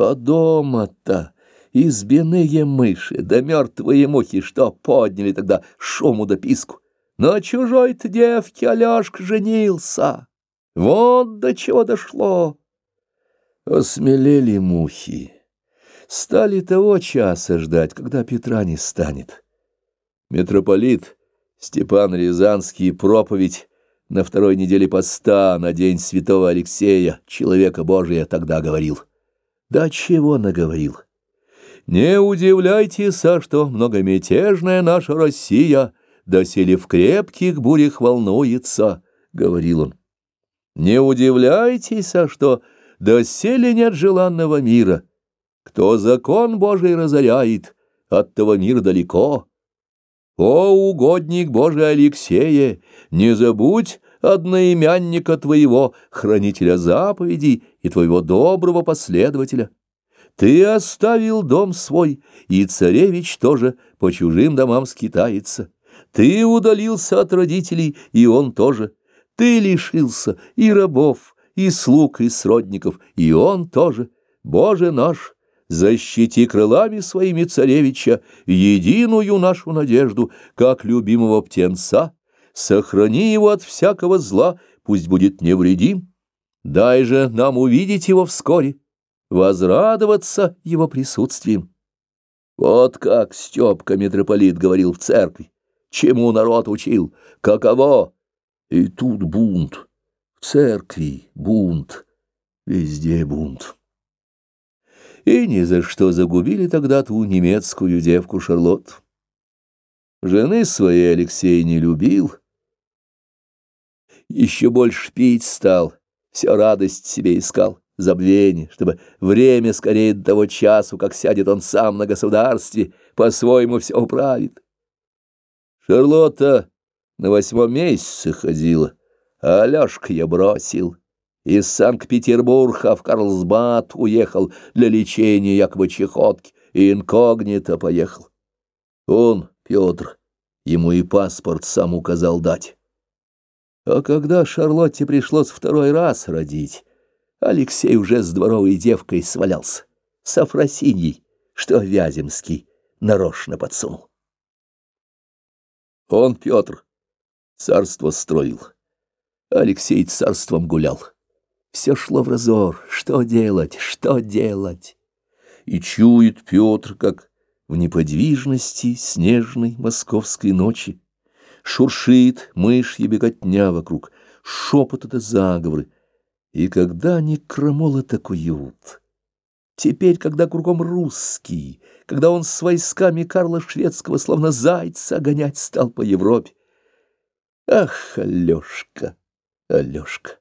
А дома-то избиные мыши да мертвые мухи, что подняли тогда шуму да писку. На чужой-то девке Алешка женился. Вот до чего дошло. Осмелели мухи. Стали того часа ждать, когда Петра не станет. Митрополит Степан Рязанский проповедь на второй неделе поста на день святого Алексея, человека Божия, тогда говорил. Да чего наговорил? Не удивляйтесь, а что многомятежная наша Россия доселе в крепких бурях волнуется, — говорил он. Не удивляйтесь, а что доселе нет желанного мира. Кто закон Божий разоряет, от того мир далеко. О, угодник Божий Алексея, не забудь одноимянника твоего, хранителя заповедей и твоего доброго последователя. Ты оставил дом свой, и царевич тоже по чужим домам скитается. Ты удалился от родителей, и он тоже. Ты лишился и рабов, и слуг, и сродников, и он тоже. Боже наш, Защити крылами своими царевича единую нашу надежду, как любимого птенца. Сохрани его от всякого зла, пусть будет невредим. Дай же нам увидеть его вскоре, возрадоваться его присутствием. Вот как Степка митрополит говорил в церкви, чему народ учил, каково. И тут бунт, в церкви бунт, везде бунт и ни за что загубили тогда ту немецкую девку Шарлотту. Жены своей Алексей не любил, еще больше пить стал, все радость себе искал, забвение, чтобы время скорее до того часу, как сядет он сам на государстве, по-своему все управит. Шарлотта на восьмом месяце ходила, а Алешка я бросил. Из Санкт-Петербурга в Карлсбад уехал для лечения якобы чехотки и инкогнито поехал. Он, Петр, ему и паспорт сам указал дать. А когда Шарлотте пришлось второй раз родить, Алексей уже с дворовой девкой свалялся, с Афросиньей, что Вяземский нарочно подсунул. Он, Петр, царство строил, Алексей царством гулял. Все шло в разор. Что делать? Что делать? И чует Петр, как в неподвижности снежной московской ночи. Шуршит мышья беготня вокруг, шепот это заговоры. И когда они крамолы так уют, теперь, когда кругом русский, когда он с войсками Карла Шведского словно зайца гонять стал по Европе. Ах, Алешка, Алешка!